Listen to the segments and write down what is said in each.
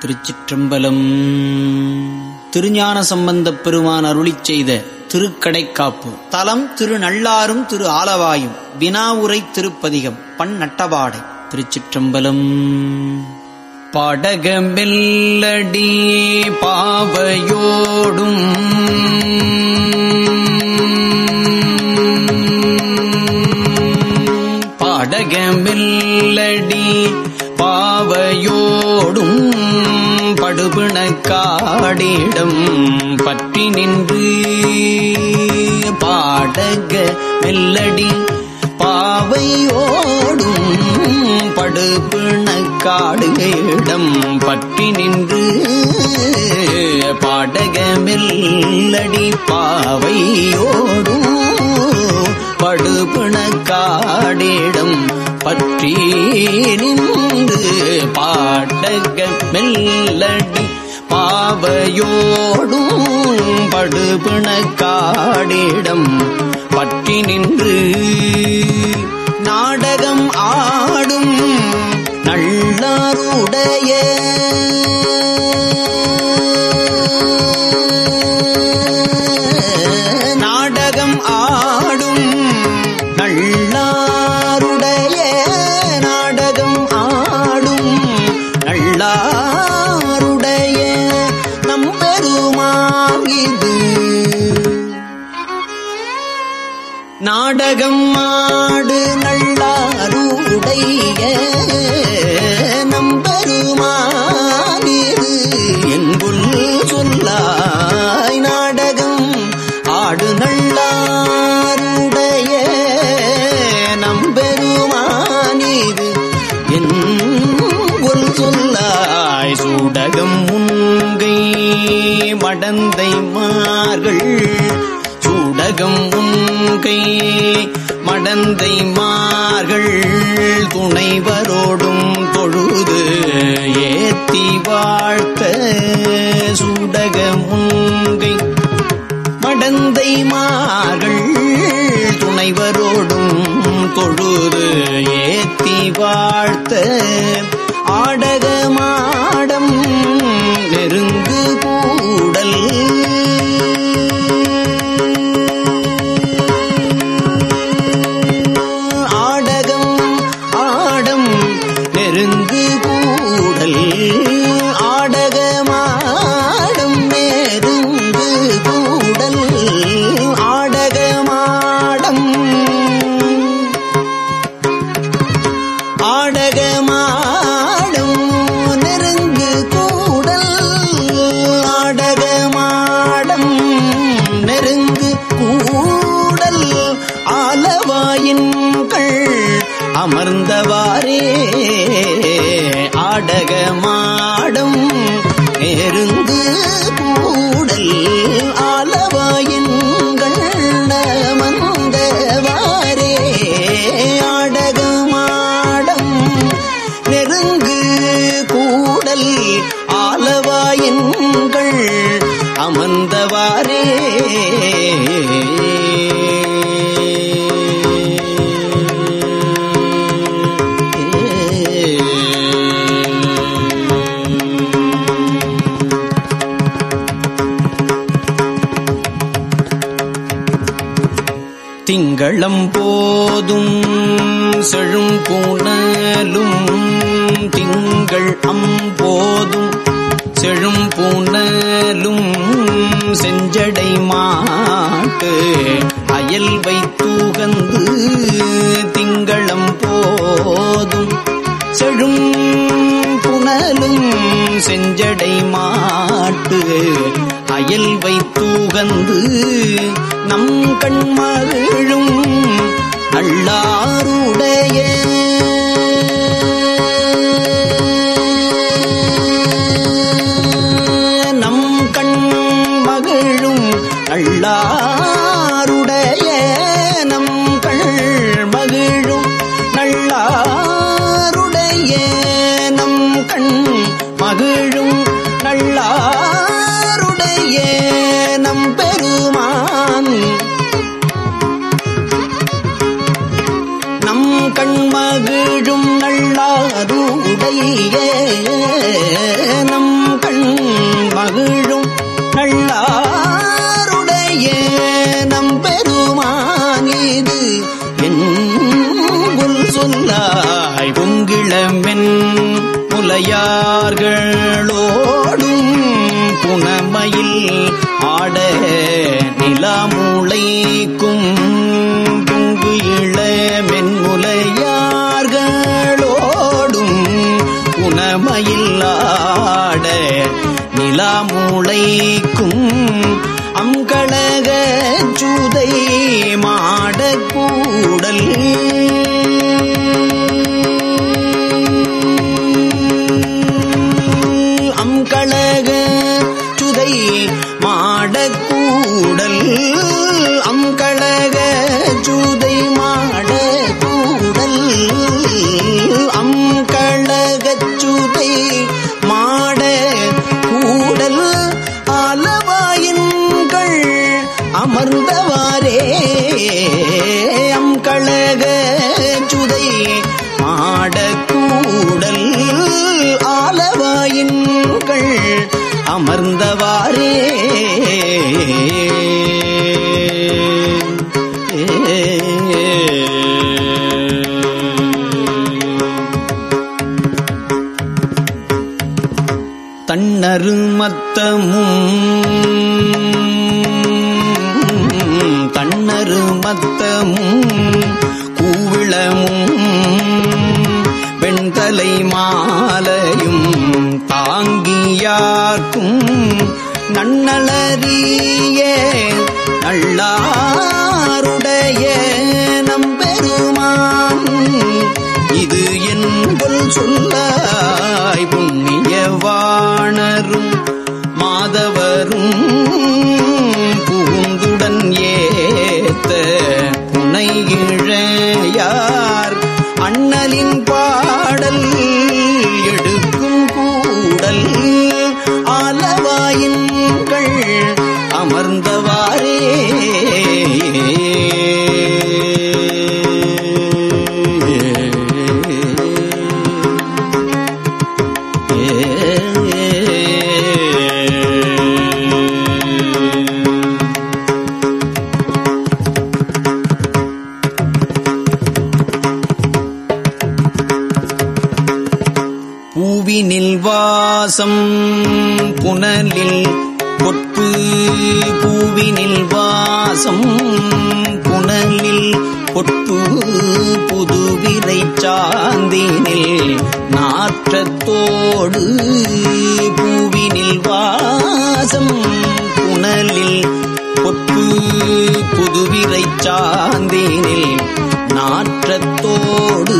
திருச்சிற்றம்பலம். திருஞான சம்பந்தப் பெருமான் அருளி செய்த திருக்கடைக்காப்பு. தலம் திருநள்ளாரும் திரு ஆலவாயும் வினாவுரை திருப்பதிகம் பண் நட்டபாடை திருச்சிற்றம்பலம். படகமெல்லடி பாவையோடும் படகமெல்லடி பாவையோடும் படுபிண காடிடம். பற்றி நின்று பாடக மெல்லடி பாவையோடும் படுபிண காடுகளிடம் பற்றி நின்று பாடக மெல்லடி பாவையோடும் படுபிண பற்றி நின்று பாட்டக மெல்லடி பாவையோடும் படுபிண பற்றி நின்று நாடகம் ஆடும் நல்லாருடைய உலகம் உங்கை முன்கை மடந்தை மார்கள். சூடகம் உங்கை மடந்தை மார்கள். துணைவரோடும் பொழுது ஏத்தி வாழ்த்த சூடக முன்கை மடந்தை மார்கள். துணைவரோடும் தொழுது ஏத்தி வாழ்த்த ஆடகமா ஆடகமாடம் திங்களம் போதும் செழும் பூணலும் திங்கள் அம்போதும் செழும் பூணலும் செஞ்சடை மாட்டு அயல் வைத்தூகந்து திங்களம் போதும். செழும் புனலும் செஞ்சடை மாட்டு அயல் வைத்தூகந்து நம் கண்மகிழும் அள்ளாருடைய நம் கண் மகிழும் நல்லாருடைய உடையார்களோ. தன்னரு மத்தமும் தன்னரு மத்தமும் கூவிளமும் வெண்தலை மாலையும் தாங்கியார்க்கும் நன்னலறிய நல்லாருடைய நம்பெருமான். இது என்பல் சொல்ல அண்ணலின் பாடல் எடுக்கும் கூடல் ஆலவாயின்கள் அமர்ந்தவாரே புதுவிரை சாந்தினில் நாற்றத்தோடு பூவினில் வாசம் புனலில் பொற்பு புதுவிரை சாந்தினில் நாற்றத்தோடு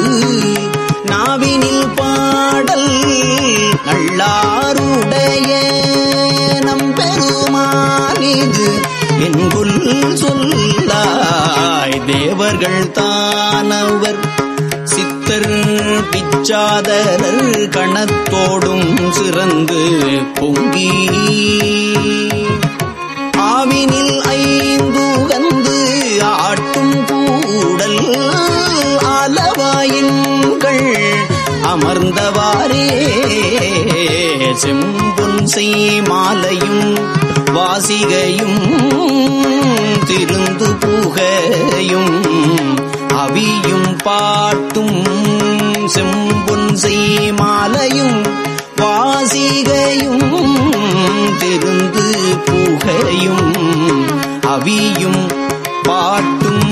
அவர்கள் தானவர் சித்தர் பிச்சாதரர் கணத்தோடும் சிறந்து பொங்கி. ஆவினில் ஐந்து வந்து ஆட்டும் கூடல் ஆலவாயின்கள் அமர்ந்தவாரே செம்பொன் செய் மாலையும் வாசிகையும் திருந்து புகையும் அவியும் பாட்டும் செம்பொன் செய் மாலையும் வாசிகையும் திருந்து புகையும் அவியும் பாட்டும்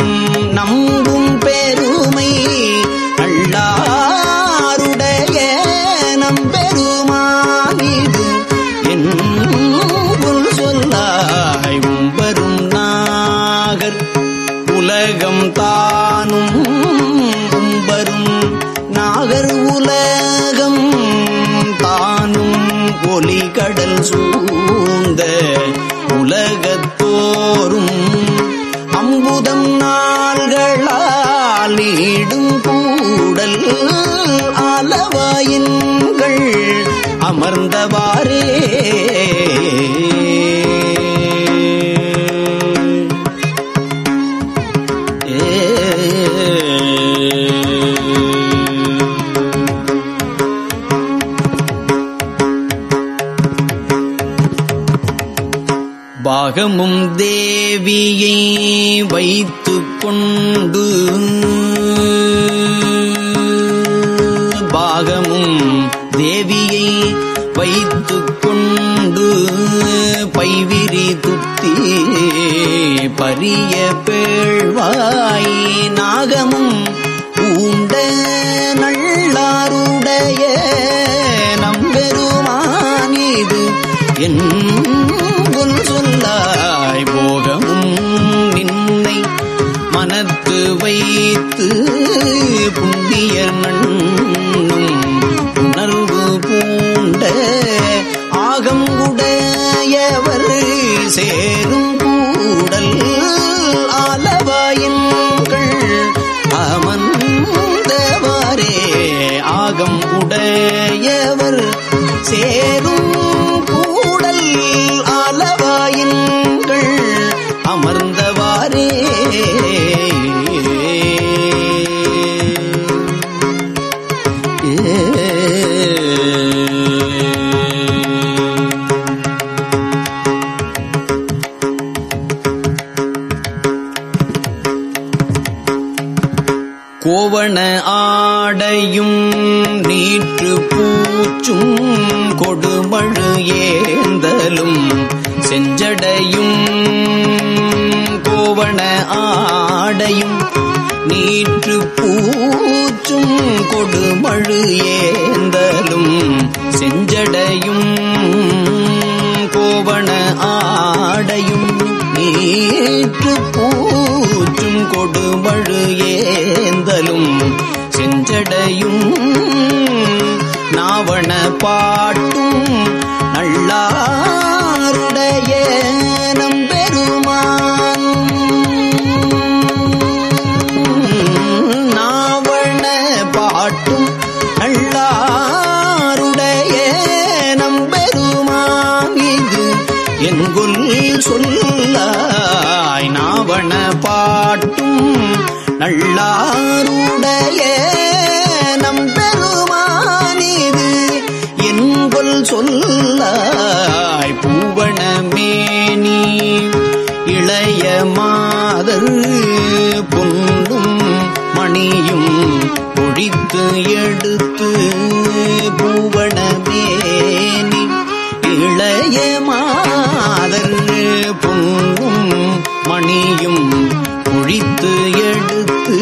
ஜடையும் கோவண ஆடையும் நீற்று பூச்சும் கொடுமழு ஏந்தலும் செஞ்சடையும். நாவண பாட்டும் நள்ளார் நறுவன பாட்டும் நள்ளாருடைய நம் பெருமானிது என்பொல் சொல்லாய் பூவனமேனி இளைய மாதர் பொன்னும் மணியும் ஒழித்து எடுத்து பூவனமேனி இளைய மா மலர்ந்து பொங்கும் மணியும் ஒழித்து எடுத்து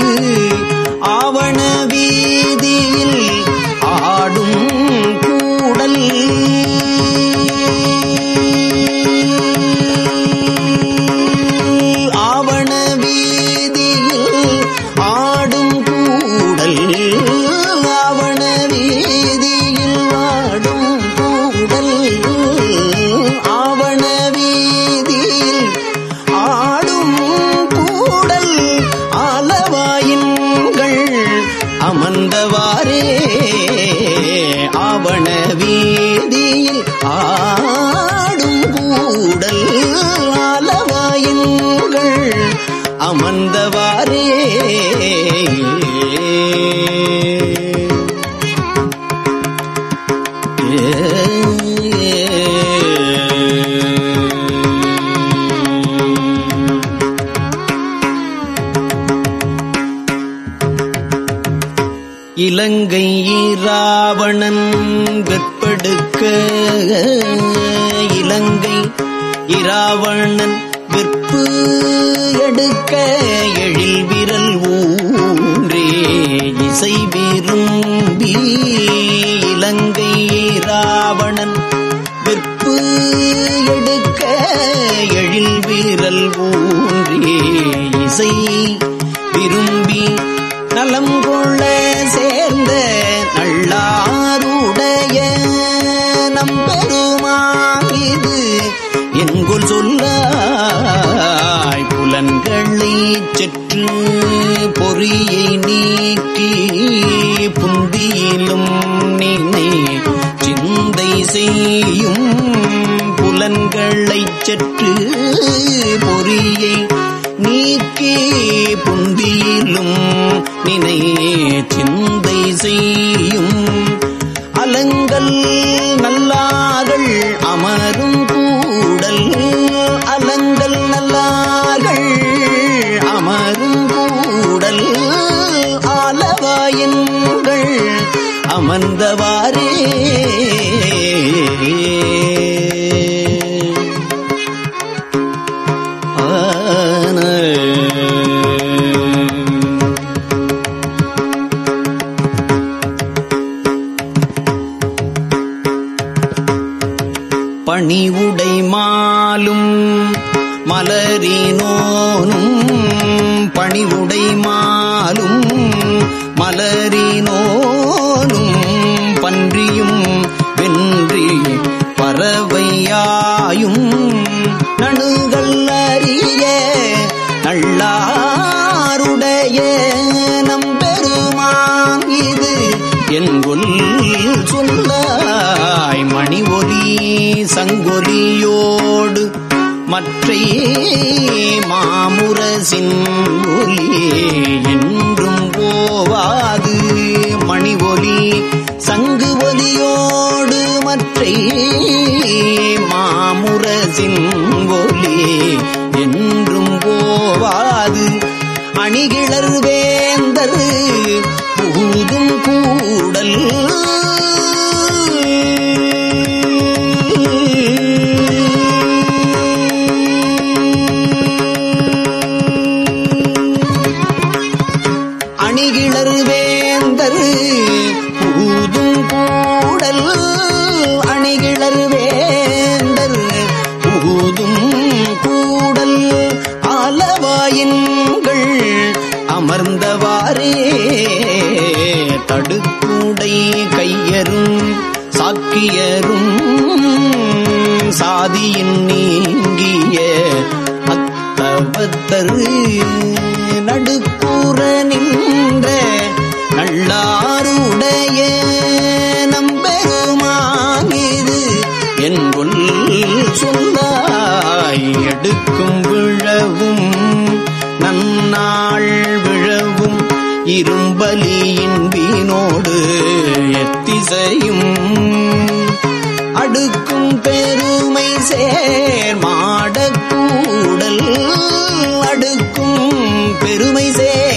Yeah. திங்களைச் சற்று பொறியை நீக்கி புந்தியிலும் நினை சிந்தை செய்யும். அலங்கல் நல்லார்கள் அமரும் கூடல் அலங்கல் நல்லார்கள் அமரும் கூடல் ஆலவாயங்கள் அமர்ந்தவாரே பரினோனும் பன்றியும் வென்றி பறவையாயும் நணுகள் அறிய நல்லாருடைய நம்பெருமான் இது. என்கொல் சொல்லாய் மணி ஒலி சங்கொலியோடு மற்றை மாமுரசின் ஒலி என்றும் போவார் என்றும் போவாது. அணிகிளர் வேந்தர் பூதும் கூடல் சாக்கியரும் சாதியின் நீங்கிய அத்தவத்தரு. நடுக்கூற நின்ற நல்லாருடைய நம்பெருமாகிது என்பொல் சொல்லாய் எடுக்கும் விழவும் நன்னாள் விழவும் இரும்பலியின் வீணோடு எத்திசையும் அடுக்கும் பெருமை சேர் மாடக்கூடல் அடுக்கும் பெருமை சேர்.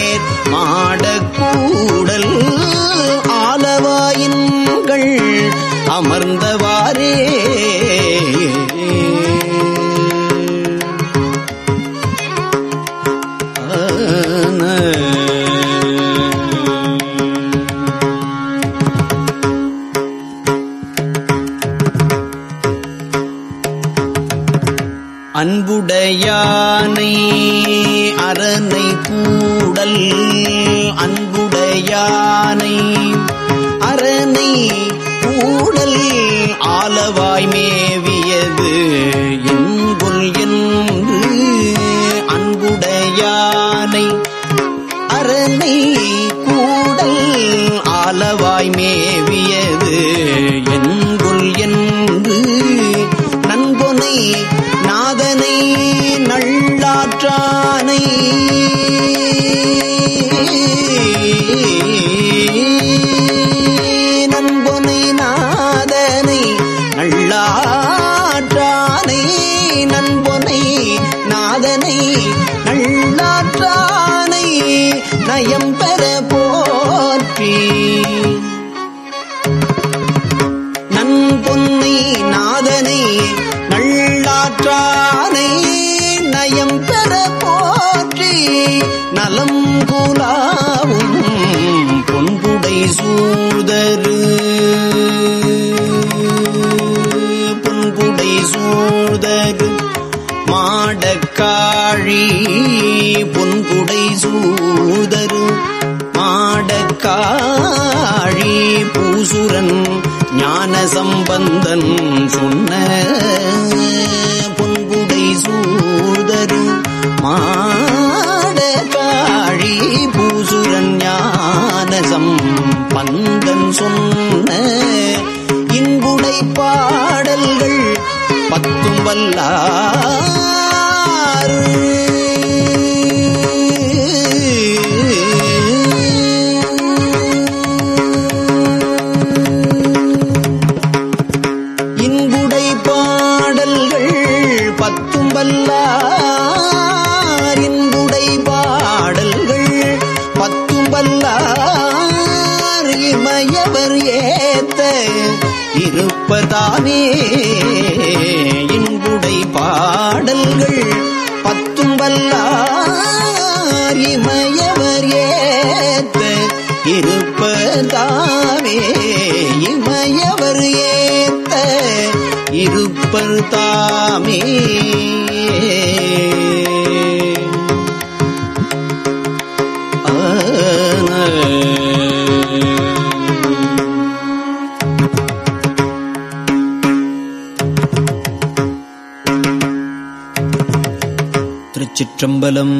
சூழ்தரு சூதரு சூழ்தரு மாடக்காழி பொன்புடை சூழ்தரு மாடக்காழி பூசுரன் ஞான சம்பந்தன் சொன்ன சொன்ன இன்புடை பாடல்கள் பத்தும் வல்லா இருப்பதாமே இன்புடை பாடல்கள் பத்தும் வல்லார் ஏத்த இருப்பதாமே இமயவர் ஏத்த இருப்பர் தாமே திருச்சிற்றம்பலம்.